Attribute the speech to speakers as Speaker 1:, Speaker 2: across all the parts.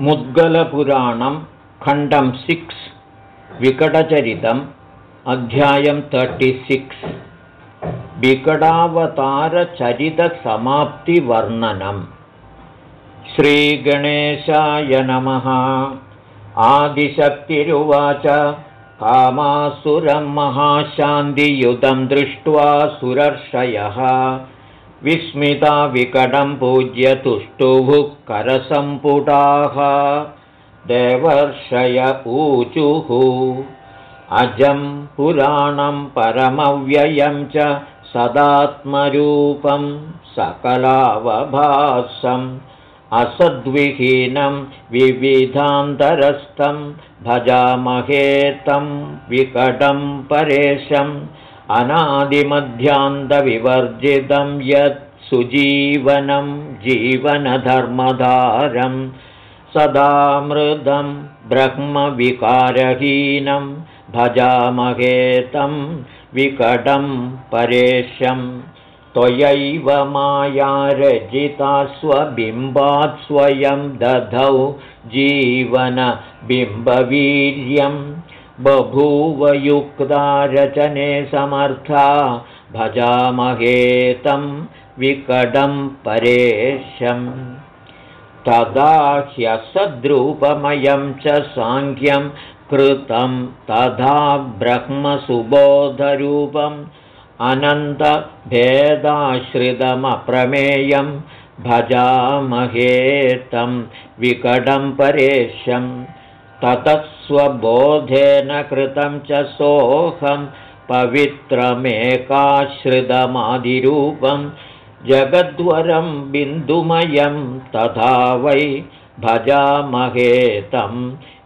Speaker 1: मुद्गलपुराणं खण्डं सिक्स् विकटचरितम् अध्यायं तर्टिसिक्स् विकटावतारचरितसमाप्तिवर्णनम्। श्रीगणेशाय नमः। आदिशक्तिरुवाच। कामासुरं महाशान्तियुतं दृष्ट्वा सुरर्षयः विस्मिता विकटं पूज्य तुष्टुः करसम्पुटाः देवर्षय ऊचुः। अजं पुराणं परमव्ययं च सदात्मरूपं सकलावभासम्। असद्विहीनं विविधान्तरस्थं भजामहेतं विकटं परेशम् अनादिमध्यान्तविवर्जितं यत् सुजीवनं जीवनधर्मधारं सदामृदं ब्रह्मविकारहीनं भजामहेतं विकटं परेशं त्वयैव मायारजिता स्वबिम्बात् स्वयं दधौ जीवनबिम्बवीर्यम् बभूवयुक्ता रचने समर्था भजामहेतं विकडं परेशम्। तदा ह्यसद्रूपमयं च साङ्ख्यं कृतं तथा ब्रह्मसुबोधरूपम्। अनन्तभेदाश्रितमप्रमेयं भजामहेतं विकडं परेशम्। ततः स्वबोधेन कृतं च सोऽहं पवित्रमेकाश्रितमादिरूपं जगद्वरं बिन्दुमयं तथा वै भजामहेतं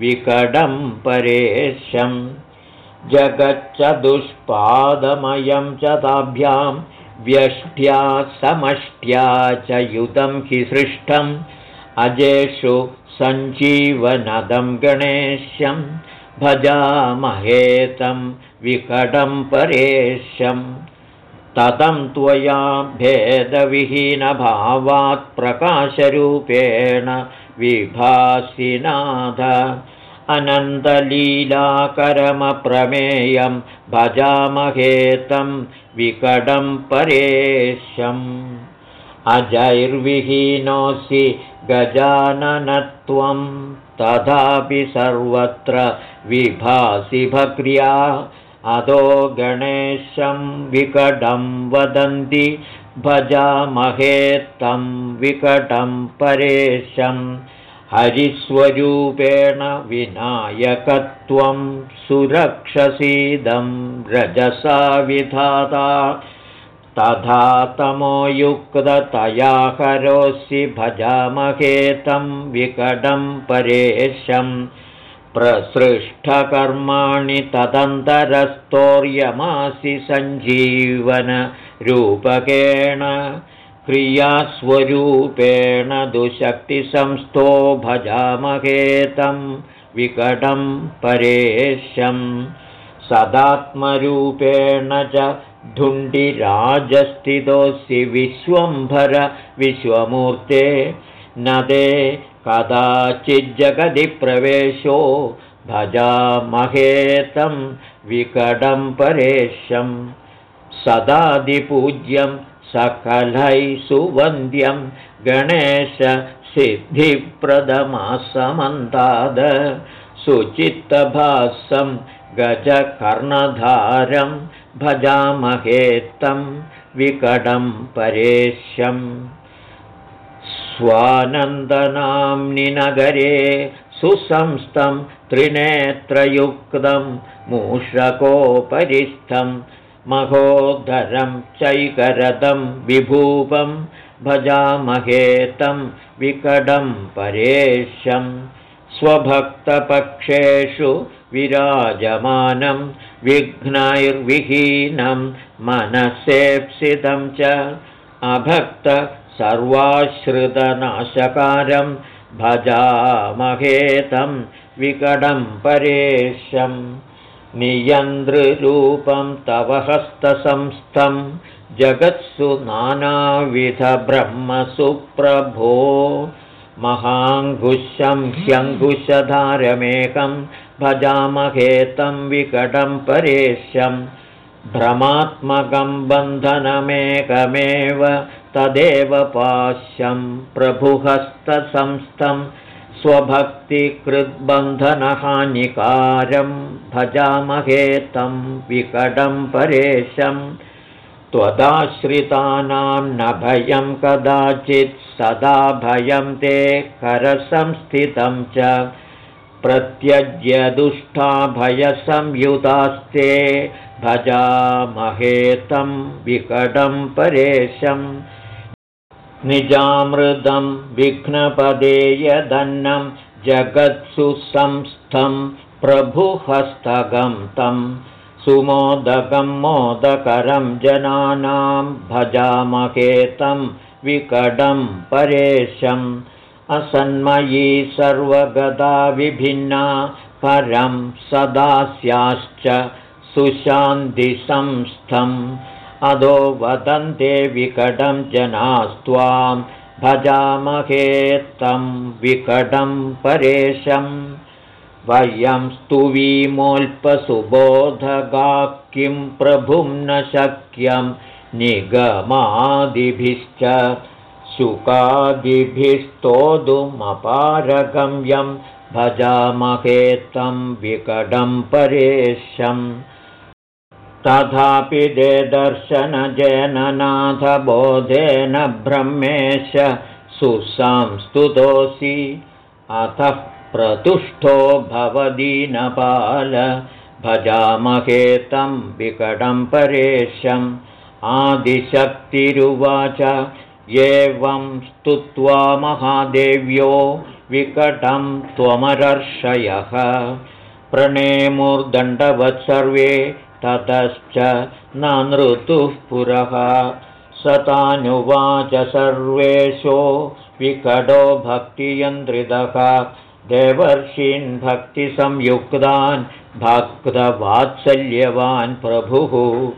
Speaker 1: विकडं परेशं जगच्चदुष्पादमयं च ताभ्यां व्यष्ट्या समष्ट्या च युतं हि सृष्टम्। अजेषु सञ्जीवनदं गणेशं भजामहेतं विकटं परेशं। ततं त्वया भेदविहीनभावात् प्रकाशरूपेण विभासिनाथ अनन्तलीलाकरमप्रमेयं भजामहेतं विकटं परेशम् अजैर्विहीनोऽसि गजाननत्वं तथापि सर्वत्र विभासि भक्र्या। अदो गणेशं विकटं वदन्ति भजामहेत्तं विकटं परेशं। हरिस्वरूपेण विनायकत्वं सुरक्षसीदं रजसा विधाता तथा तमोयुक्ततया करोऽसि भजामहेतं विकटं परेशं प्रसृष्टकर्माणि तदन्तरस्तोर्यमासि सञ्जीवनरूपकेण क्रियास्वरूपेण दुशक्तिसंस्थो भजामहेतं विकटं परेशं। सदात्मरूपेण च धुण्डिराजस्थितोऽसि विश्वम्भर विश्वमूर्ते न ते कदाचिज्जगदि प्रवेशो भजामहेतं विकडं परेशं सदादिपूज्यं सकलैः सुवन्द्यं गणेशसिद्धिप्रदमासमन्ताद सुचित्तभासं गजकर्णधारं भजामहेत्तं विकडं परेशम् स्वानन्दनाम्नि नगरे सुसंस्थं त्रिनेत्रयुक्तं मूषकोपरिस्थं महोदरं चैकरदं विभूपं भजामहेतं विकडं परेशं स्वभक्तपक्षेषु विराजमानं विघ्नैर्विहीनं मनसेप्सितं च अभक्त सर्वाश्रितनाशकारं भजामहेतं विकडं परेशं। नियन्द्ररूपं तव हस्तसंस्थं जगत्सु नानाविधब्रह्मसुप्रभो महाङ्कुशं ह्यङ्कुशधारमेकं भजामहेतं विकटं परेश्यं भ्रमात्मकं बन्धनमेकमेव तदेव पाश्यं प्रभुहस्तसंस्थं स्वभक्तिकृद्बन्धनहानिकारं भजामहेतं विकटं परेशं त्वदाश्रितानां न भयं कदाचित् सदा भयं ते करसंस्थितं च। प्रत्यज्य दुष्टाभयसंयुतास्ते भजामहेतं विकटं परेशम् निजामृदं विघ्नपदे यदन्नं जगत्सु संस्थं प्रभुहस्तगं तं सुमोदकं मोदकरं जनानां भजामकेतं विकडं परेशम्। असन्मयी सर्वगदा विभिन्ना परं सदास्याश्च सुशान्तिसंस्थम्। अधो वदन्ते विकटं जनास्त्वां भजामहे तं विकटं परेशं वयं स्तुवीमोऽल्पसुबोधगा किं प्रभुं न शक्यं निगमादिभिश्च शुकादिभिस्तोदुमपारगम्यं भजामहे तं विकटं परेशम् तथापि दे दर्शनजेन नाथबोधेन ब्रह्मेश सुसंस्तुतोऽसि। अतः प्रतुष्टो भवदीनपाल भजामहे तं विकटं परेशम् आदिशक्तिरुवाच। एवं स्तुत्वा महादेव्यो विकटं त्वमरर्षयः प्रणेमुर्दण्डवत् सर्वे ततश्च न नृतुः पुरः। सतानुवाच सर्वेशो विकटो भक्तियन्द्रितः देवर्षीन् भक्तिसंयुक्तान् भक्तवात्सल्यवान् प्रभुः।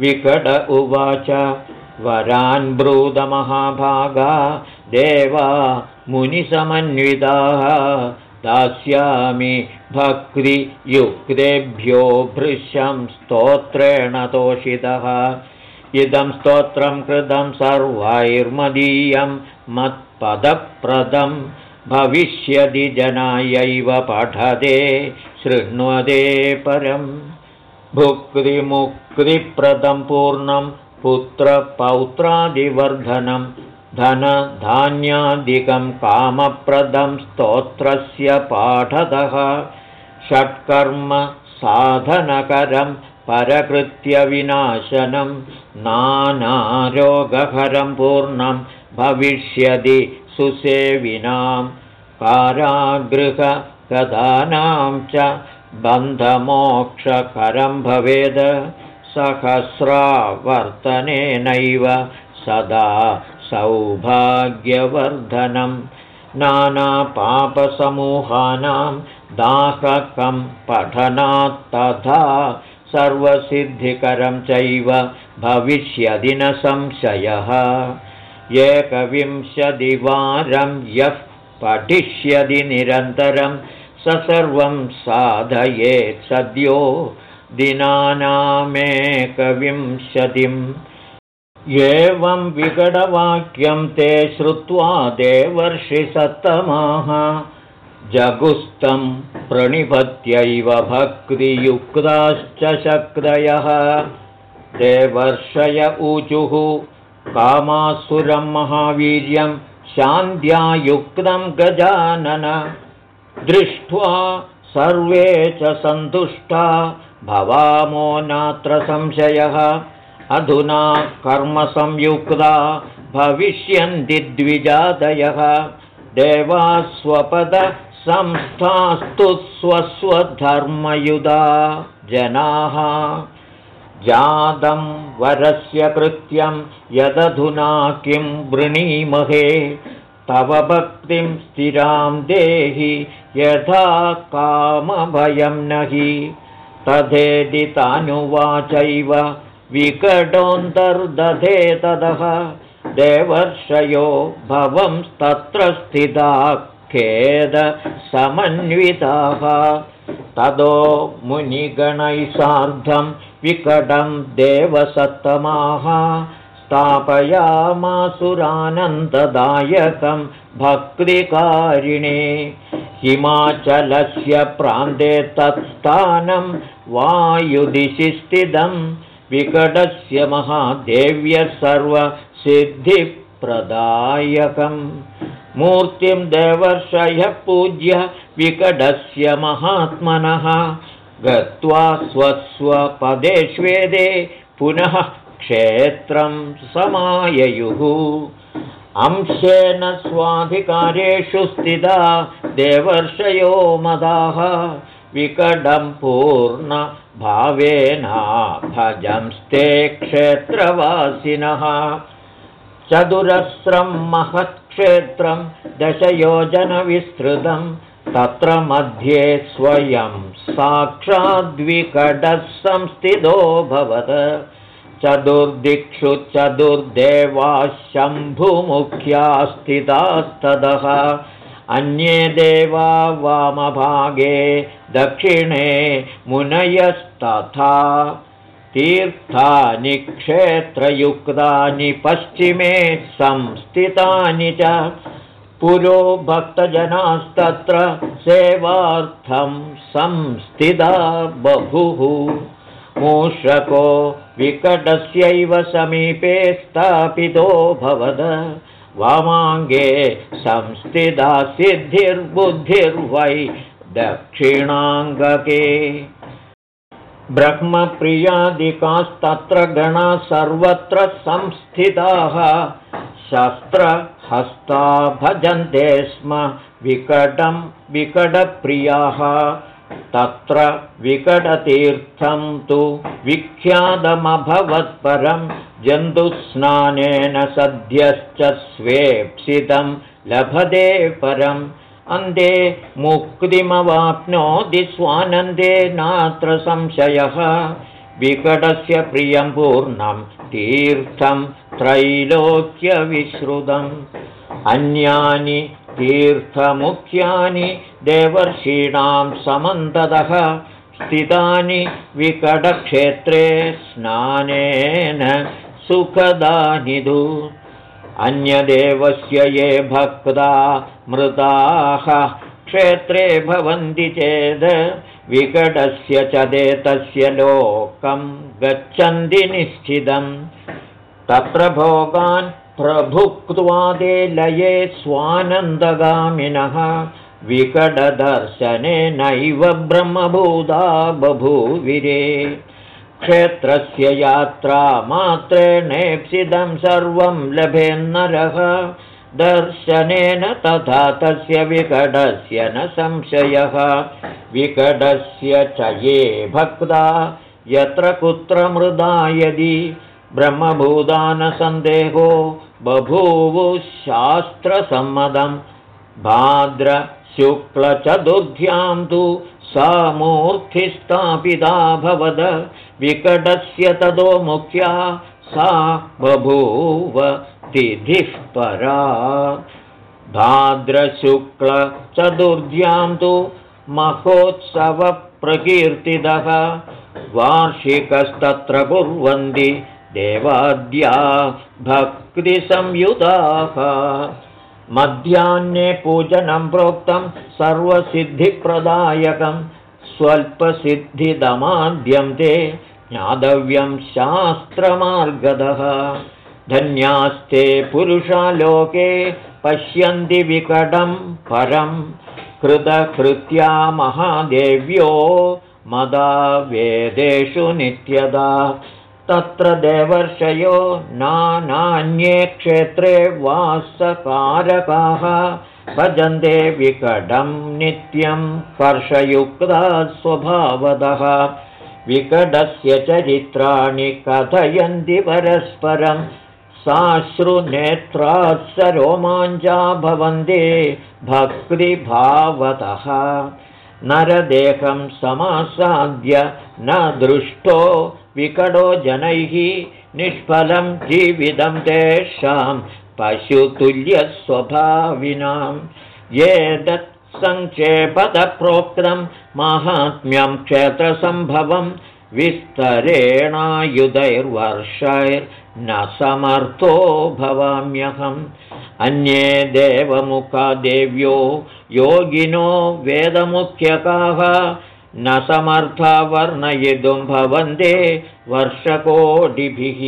Speaker 1: विकट उवाच वरान् ब्रूदमहाभागा देवा मुनिसमन्विताः दास्यामि भक्तियुक्तेभ्यो भृशं स्तोत्रेण तोषितः। इदं स्तोत्रं कृतं सर्वैर्मदीयं मत्पदप्रदं भविष्यति जनायैव पठते शृण्वते परं। भुक्तिमुक्तिप्रदं पूर्णं पुत्रपौत्रादिवर्धनं धनधान्यादिकं कामप्रदं स्तोत्रस्य पाठतः। षट्कर्म साधनकरं परकृत्यविनाशनं नानारोगहरं पूर्णं भविष्यति सुसेविनां कारागृहगदानां च बन्धमोक्षकरं भवेद् सहस्रावर्तनेनैव सदा सौभाग्यवर्धनं नानापापसमूहानां दाहकं पठनात्तथा सर्वसिद्धिकरं चैव भविष्यदि न संशयः एकविंशतिवारं यः पठिष्यति निरन्तरं स सर्वं साधयेत् सद्यो दिनानामेकविंशतिम् एवं विकटवाक्यं ते श्रुत्वा देवर्षिसत्तमाः जगुस्तं प्रणिपत्यैव भक्तियुक्ताश्च शक्तयः। देवर्षय ऊचुः कामासुरं महावीर्यं शान्त्यायुक्तं गजानन। दृष्ट्वा सर्वे च सन्तुष्टा भवामो नात्र संशयः। अधुना कर्मसंयुक्ता भविष्यन्ति द्विजादयः देवास्वपदसंस्थास्तु स्वस्वधर्मयुधा जनाः जातं वरस्य कृत्यं यदधुना किं वृणीमहे तव भक्तिं स्थिरां देहि यथा कामभयं न हि तथेदितानुवाचैव विकटोऽन्तर्दधे ततः देवर्षयो भवंस्तत्र स्थिता खेद तदो मुनिगणैः सार्धं विकटं देवसत्तमाः स्थापयामासुरानन्ददायकं भक्तिकारिणे। हिमाचलस्य प्रान्ते तत्स्थानं वायुदिशि स्थितं विकटस्य महादेव्य सर्वसिद्धिप्रदायकम् मूर्तिं देवर्षयः पूज्य विकटस्य महात्मनः। गत्वा स्वस्वपदेष्वेदे पुनः क्षेत्रं समाययुः। अंशेन स्वाधिकारेषु स्थिता देवर्षयो मदाः। विकटं पूर्णभावेना भजंस्ते क्षेत्रवासिनः। चतुरस्रं महत्क्षेत्रं दशयोजनविस्तृतं तत्र मध्ये स्वयं साक्षाद्विकटः संस्थितो भवत्। चतुर्दिक्षु चतुर्देवाः शम्भुमुख्या स्थितास्ततः अन्ये देवा वामभागे दक्षिणे मुनयस्तथा तीर्थानि क्षेत्रयुक्तानि पश्चिमे संस्थितानि च पुरो भक्तजनास्तत्र सेवार्थं संस्थिता बहुः मूषको विकटस्यैव समीपे स्थापितो भवद। वामाङ्गे संस्थिता सिद्धिर्बुद्धिर्वै दक्षिणाङ्गके ब्रह्मप्रियादिकास्तत्र गणा सर्वत्र संस्थिताः। शस्त्रहस्ता भजन्ते स्म विकटं विकटप्रियाः। तत्र विकटतीर्थं तु विख्यातमभवत्परं जन्तुस्नानेन सद्यश्च स्वेप्सितं लभते परम् अन्ते मुक्तिमवाप्नोति स्वानन्दे नात्र संशयः। विकटस्य प्रियं पूर्णं तीर्थं त्रैलोक्यविश्रुतम् अन्यानि तीर्थमुख्यानि देवर्षीणां समन्ततः स्थितानि विकटक्षेत्रे स्नानेन सुखदानिधु अन्यदेवस्य ये भक्ता मृताः क्षेत्रे भवन्ति चेद् विकटस्य च देतस्य लोकं गच्छन्ति निश्चितम् तत्र भोगान् प्रभुक्त्वादे लये स्वानन्दगामिनः। विकटदर्शनेनैव ब्रह्मभूता बभूविरे क्षेत्रस्य यात्रा मात्रेणेप्सितं सर्वं लभेन्नरः। दर्शनेन तथा तस्य विकटस्य न संशयः। विकटस्य च ये भक्ता यत्र कुत्र मृदा यदि ब्रह्मभूदानसन्देहो बभूवुशास्त्रसम्मतं भाद्रशुक्लचतुर्भ्यां तु सा मूर्तिस्थापिता भवद। विकटस्य ततो मुख्या सा बभूव तिथिः परा। भाद्रशुक्लचतुर्भ्यां तु महोत्सवप्रकीर्तितः। वार्षिकस्तत्र कुर्वन्ति देवाद्या भक्तिसंयुताः मध्याह्ने पूजनं प्रोक्तं सर्वसिद्धिप्रदायकं स्वल्पसिद्धिदमाद्यं ते ज्ञातव्यं शास्त्रमार्गदः। धन्यास्ते पुरुषालोके पश्यन्ति विकटं परं। कृतकृत्या महादेव्यो मदा वेदेषु नित्यदा तत्र देवर्षयो नानान्ये क्षेत्रे वासकारकाः भजन्ते विकटं नित्यं कर्षयुक्ता स्वभावदः विकटस्य चरित्राणि कथयन्ति परस्परं। साश्रुनेत्रात् स रोमाञ्चा भवन्ते भक्तिभावतः नरदेहं समासाद्य न दृष्टो विकटो जनैः निष्फलं जीवितं तेषां पशुतुल्यस्वभाविनां। ये सङ्क्षेपदप्रोक्तं माहात्म्यं क्षेत्रसम्भवं विस्तरेणायुधैर्वर्षैर्न समर्थो भवाम्यहम्। अन्ये देवमुखादेव्यो योगिनो वेदमुख्यकाः। न समर्था वर्णयितुं भवन्ते वर्षकोटिभिः।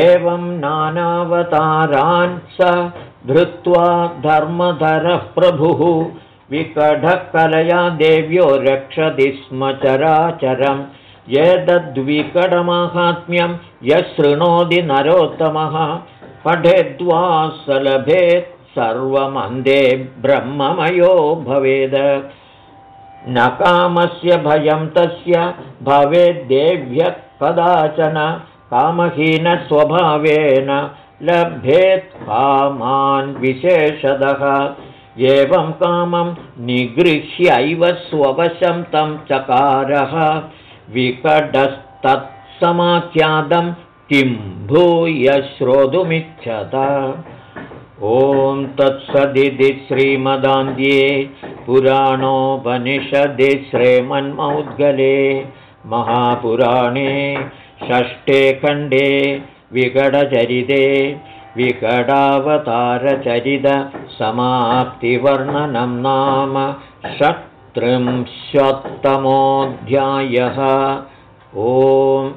Speaker 1: एवं नानावतारान् स धृत्वा धर्मधरः प्रभुः विकटकलया देव्यो रक्षति स्म चराचरम्। एतद्विकटमाहात्म्यं यः शृणोति नरोत्तमः लभेत् सर्वमन्दे ब्रह्ममयो भवेद। न कामस्य भयं तस्य भवेद्देव्यः कदाचन कामहीनस्वभावेन लभ्येत् कामान् विशेषदः एवं कामं निगृह्यैव स्ववशं तं चकारः। विकटस्तत्समाख्यातं किं भूय श्रोतुमिच्छत। ॐ तत्सदिति श्रीमदान्ध्ये पुराणोपनिषदि श्रीमन्मौद्गले महापुराणे षष्ठे खण्डे विकटचरिते विकटावतारचरितसमाप्तिवर्णनं नाम षट्त्रिंशत्तमोऽध्यायः। ओम्